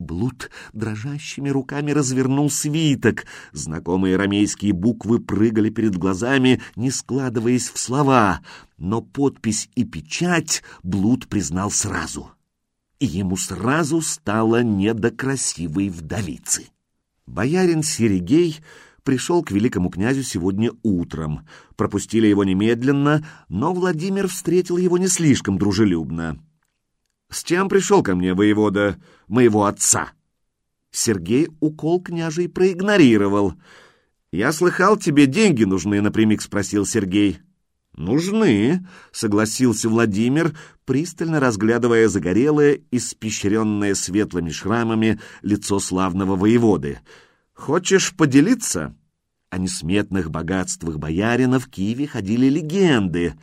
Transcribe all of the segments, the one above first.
Блуд дрожащими руками развернул свиток. Знакомые рамейские буквы прыгали перед глазами, не складываясь в слова, но подпись и печать Блуд признал сразу. И ему сразу стало не до красивой вдовицы. Боярин Серегей пришел к великому князю сегодня утром. Пропустили его немедленно, но Владимир встретил его не слишком дружелюбно. «С чем пришел ко мне воевода моего отца?» Сергей укол княжей проигнорировал. «Я слыхал, тебе деньги нужны», — напрямик спросил Сергей. «Нужны», — согласился Владимир, пристально разглядывая загорелое, испещренное светлыми шрамами лицо славного воеводы. «Хочешь поделиться?» О несметных богатствах боярина в Киеве ходили легенды.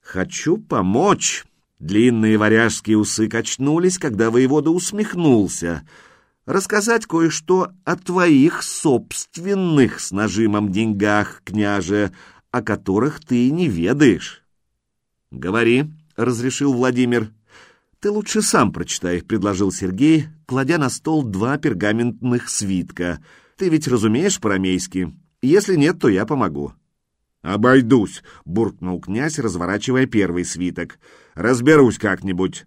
«Хочу помочь», Длинные варяжские усы качнулись, когда воевода усмехнулся. «Рассказать кое-что о твоих собственных с нажимом деньгах, княже, о которых ты не ведаешь». «Говори», — разрешил Владимир. «Ты лучше сам прочитай», — предложил Сергей, кладя на стол два пергаментных свитка. «Ты ведь разумеешь по-рамейски? Если нет, то я помогу». «Обойдусь», — буркнул князь, разворачивая первый свиток. «Разберусь как-нибудь».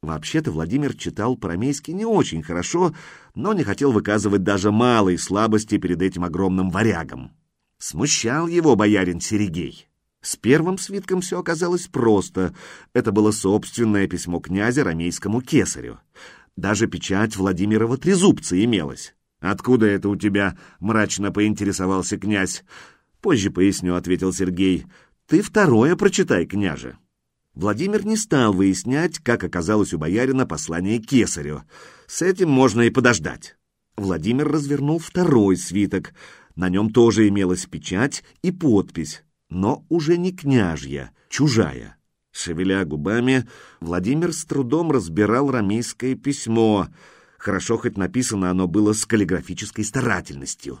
Вообще-то Владимир читал по-рамейски не очень хорошо, но не хотел выказывать даже малой слабости перед этим огромным варягом. Смущал его боярин Серегей. С первым свитком все оказалось просто. Это было собственное письмо князя рамейскому кесарю. Даже печать Владимирова трезубца имелась. «Откуда это у тебя?» — мрачно поинтересовался князь. «Позже поясню», — ответил Сергей. «Ты второе прочитай, княже». Владимир не стал выяснять, как оказалось у боярина послание кесарю. С этим можно и подождать. Владимир развернул второй свиток. На нем тоже имелась печать и подпись, но уже не княжья, чужая. Шевеля губами, Владимир с трудом разбирал рамейское письмо. Хорошо хоть написано оно было с каллиграфической старательностью.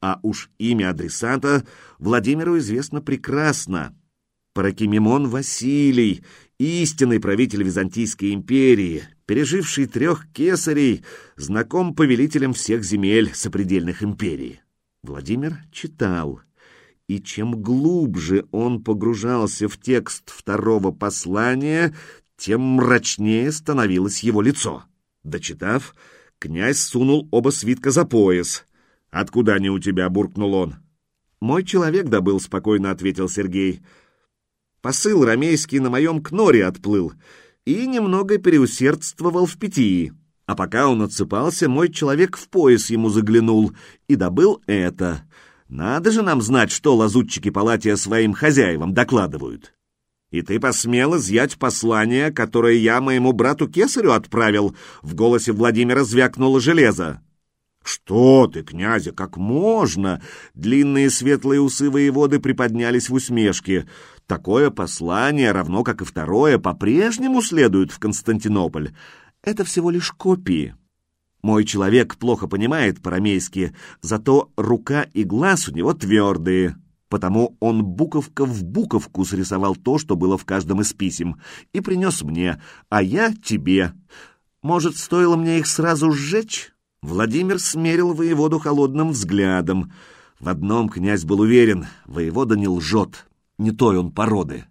А уж имя адресата Владимиру известно прекрасно. Паракимимон Василий, истинный правитель Византийской империи, переживший трех кесарей, знаком повелителем всех земель сопредельных империй. Владимир читал, и чем глубже он погружался в текст второго послания, тем мрачнее становилось его лицо. Дочитав, князь сунул оба свитка за пояс. «Откуда они у тебя?» — буркнул он. «Мой человек добыл», — спокойно ответил Сергей. «Посыл ромейский на моем кноре отплыл и немного переусердствовал в питии. А пока он отсыпался, мой человек в пояс ему заглянул и добыл это. Надо же нам знать, что лазутчики Палатия своим хозяевам докладывают». «И ты посмел изъять послание, которое я моему брату Кесарю отправил?» В голосе Владимира звякнуло железо. «Что ты, князя, как можно?» Длинные светлые усы воеводы приподнялись в усмешке. «Такое послание, равно как и второе, по-прежнему следует в Константинополь. Это всего лишь копии. Мой человек плохо понимает по-рамейски, зато рука и глаз у него твердые». Потому он буковка в буковку срисовал то, что было в каждом из писем, и принес мне, а я тебе. Может, стоило мне их сразу сжечь?» Владимир смерил воеводу холодным взглядом. В одном князь был уверен, воевода не лжет, не той он породы.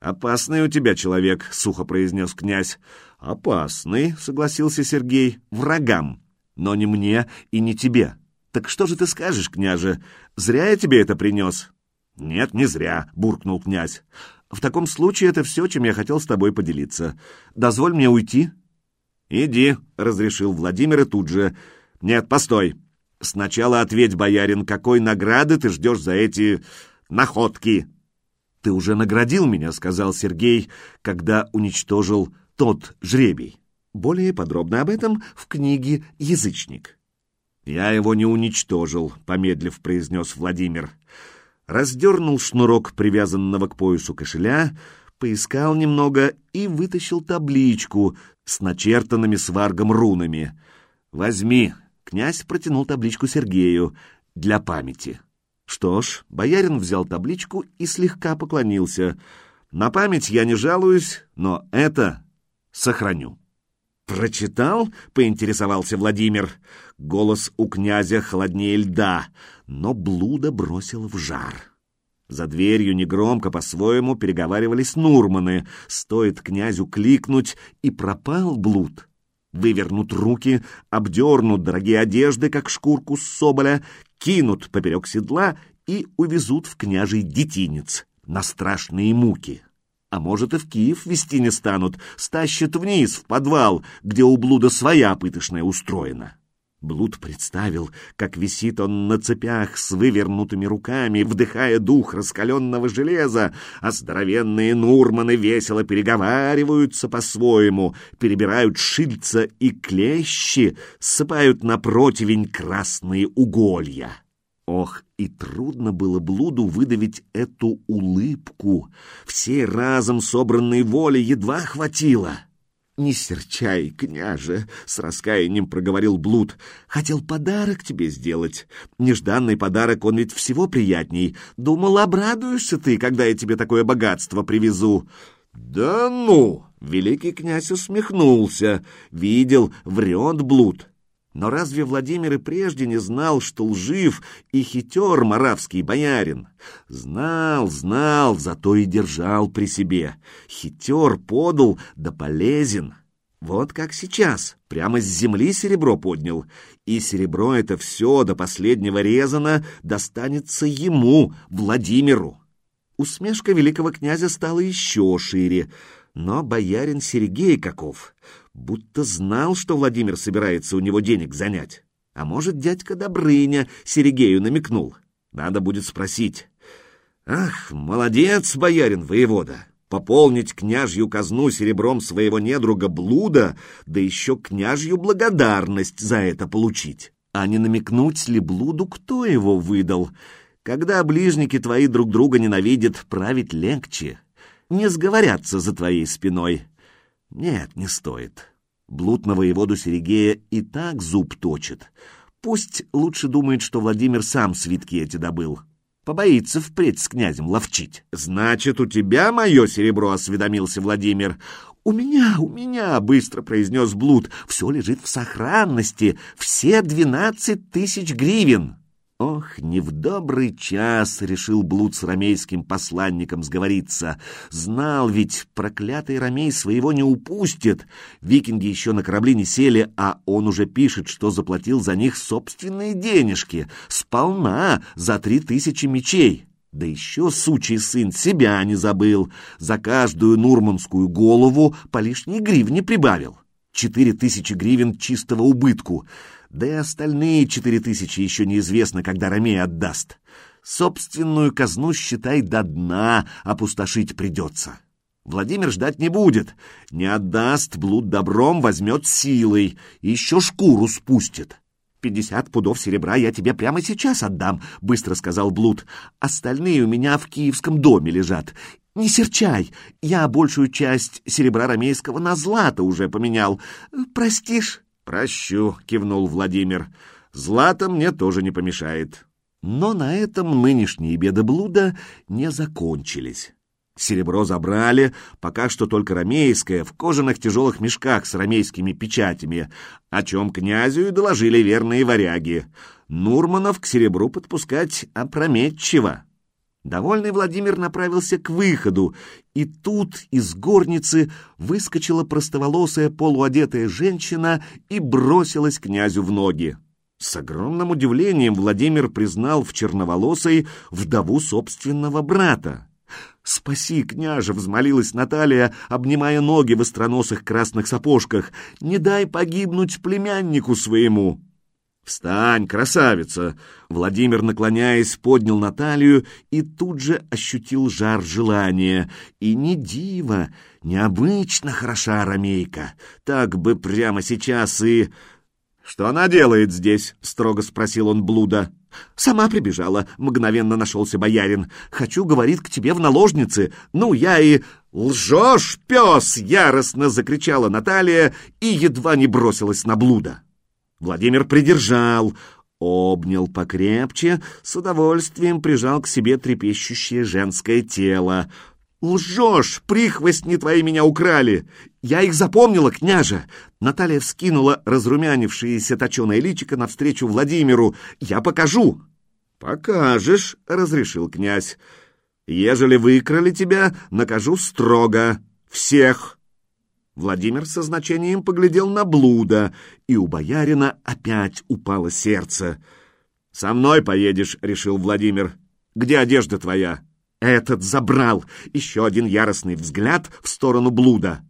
«Опасный у тебя человек», — сухо произнес князь. «Опасный», — согласился Сергей, — «врагам, но не мне и не тебе. Так что же ты скажешь, княже? Зря я тебе это принес?» «Нет, не зря», — буркнул князь. «В таком случае это все, чем я хотел с тобой поделиться. Дозволь мне уйти». «Иди», — разрешил Владимир и тут же. «Нет, постой. Сначала ответь, боярин, какой награды ты ждешь за эти находки?» «Ты уже наградил меня», — сказал Сергей, когда уничтожил тот жребий. Более подробно об этом в книге «Язычник». «Я его не уничтожил», — помедлив произнес Владимир. Раздернул шнурок привязанного к поясу кошеля, поискал немного и вытащил табличку с начертанными сваргом рунами. «Возьми!» — князь протянул табличку Сергею для памяти. Что ж, боярин взял табличку и слегка поклонился. «На память я не жалуюсь, но это сохраню». «Прочитал?» — поинтересовался Владимир. Голос у князя холоднее льда, но блуда бросил в жар. За дверью негромко по-своему переговаривались Нурманы. Стоит князю кликнуть, и пропал блуд. Вывернут руки, обдернут дорогие одежды, как шкурку с соболя, кинут поперек седла и увезут в княжий детинец на страшные муки. А может, и в Киев вести не станут, стащат вниз, в подвал, где у блуда своя пытошная устроена. Блуд представил, как висит он на цепях с вывернутыми руками, вдыхая дух раскаленного железа, а здоровенные нурманы весело переговариваются по-своему, перебирают шильца и клещи, ссыпают на противень красные уголья. Ох, и трудно было блуду выдавить эту улыбку. Всей разом собранной воли едва хватило. «Не серчай, княже!» — с раскаянием проговорил Блуд. «Хотел подарок тебе сделать. Нежданный подарок, он ведь всего приятней. Думал, обрадуешься ты, когда я тебе такое богатство привезу». «Да ну!» — великий князь усмехнулся. Видел, врет Блуд. Но разве Владимир и прежде не знал, что лжив и хитер моравский боярин? Знал, знал, зато и держал при себе. Хитер подал, да полезен. Вот как сейчас, прямо с земли серебро поднял. И серебро это все до последнего резано достанется ему, Владимиру. Усмешка великого князя стала еще шире. Но боярин Сергей каков? Будто знал, что Владимир собирается у него денег занять. А может, дядька Добрыня Сергею намекнул. Надо будет спросить. Ах, молодец, боярин воевода! Пополнить княжью казну серебром своего недруга блуда, да еще княжью благодарность за это получить. А не намекнуть ли блуду, кто его выдал? Когда ближники твои друг друга ненавидят, править легче. Не сговорятся за твоей спиной. Нет, не стоит. Блуд на воеводу Серегея и так зуб точит. Пусть лучше думает, что Владимир сам свитки эти добыл. Побоится впредь с князем ловчить. «Значит, у тебя мое серебро?» — осведомился Владимир. «У меня, у меня!» — быстро произнес Блуд. «Все лежит в сохранности. Все двенадцать тысяч гривен!» Ох, не в добрый час решил Блуд с ромейским посланником сговориться. Знал ведь, проклятый ромей своего не упустит. Викинги еще на корабли не сели, а он уже пишет, что заплатил за них собственные денежки. Сполна, за три тысячи мечей. Да еще сучий сын себя не забыл. За каждую нурманскую голову по лишней гривне прибавил. Четыре тысячи гривен чистого убытку — да и остальные четыре тысячи еще неизвестно, когда Ромей отдаст. Собственную казну, считай, до дна опустошить придется. Владимир ждать не будет. Не отдаст, блуд добром возьмет силой, еще шкуру спустит. «Пятьдесят пудов серебра я тебе прямо сейчас отдам», — быстро сказал Блуд. «Остальные у меня в киевском доме лежат. Не серчай, я большую часть серебра ромейского на злато уже поменял. Простишь?» «Прощу», — кивнул Владимир. «Злато мне тоже не помешает». Но на этом нынешние беды блуда не закончились. Серебро забрали, пока что только ромейское, в кожаных тяжелых мешках с ромейскими печатями, о чем князю и доложили верные варяги. Нурманов к серебру подпускать опрометчиво. Довольный Владимир направился к выходу, и тут из горницы выскочила простоволосая полуодетая женщина и бросилась князю в ноги. С огромным удивлением Владимир признал в черноволосой вдову собственного брата. «Спаси, княже!» — взмолилась Наталья, обнимая ноги в остроносых красных сапожках. «Не дай погибнуть племяннику своему!» «Встань, красавица!» Владимир, наклоняясь, поднял Наталью и тут же ощутил жар желания. И не диво, необычно хороша ромейка. Так бы прямо сейчас и... «Что она делает здесь?» — строго спросил он блуда. «Сама прибежала», — мгновенно нашелся боярин. «Хочу, — говорит, — к тебе в наложнице. Ну, я и...» «Лжешь, пес!» — яростно закричала Наталья и едва не бросилась на блуда. Владимир придержал, обнял покрепче, с удовольствием прижал к себе трепещущее женское тело. Лжешь! Прихвостни твои меня украли! Я их запомнила, княже!» Наталья вскинула разрумянившееся точеное личико навстречу Владимиру. «Я покажу!» «Покажешь!» — разрешил князь. «Ежели выкрали тебя, накажу строго. Всех!» Владимир со значением поглядел на блуда, и у боярина опять упало сердце. «Со мной поедешь», — решил Владимир. «Где одежда твоя?» Этот забрал. Еще один яростный взгляд в сторону блуда.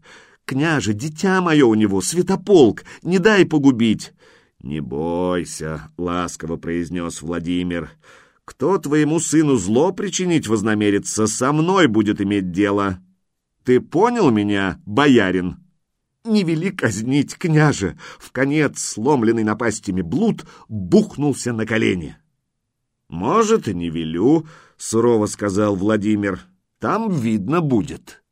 «Княже, дитя мое у него, святополк, не дай погубить!» «Не бойся», — ласково произнес Владимир. «Кто твоему сыну зло причинить вознамерится, со мной будет иметь дело. Ты понял меня, боярин?» «Не вели казнить, княже!» В конец, сломленный напастями блуд, бухнулся на колени. «Может, и не велю», — сурово сказал Владимир. «Там видно будет».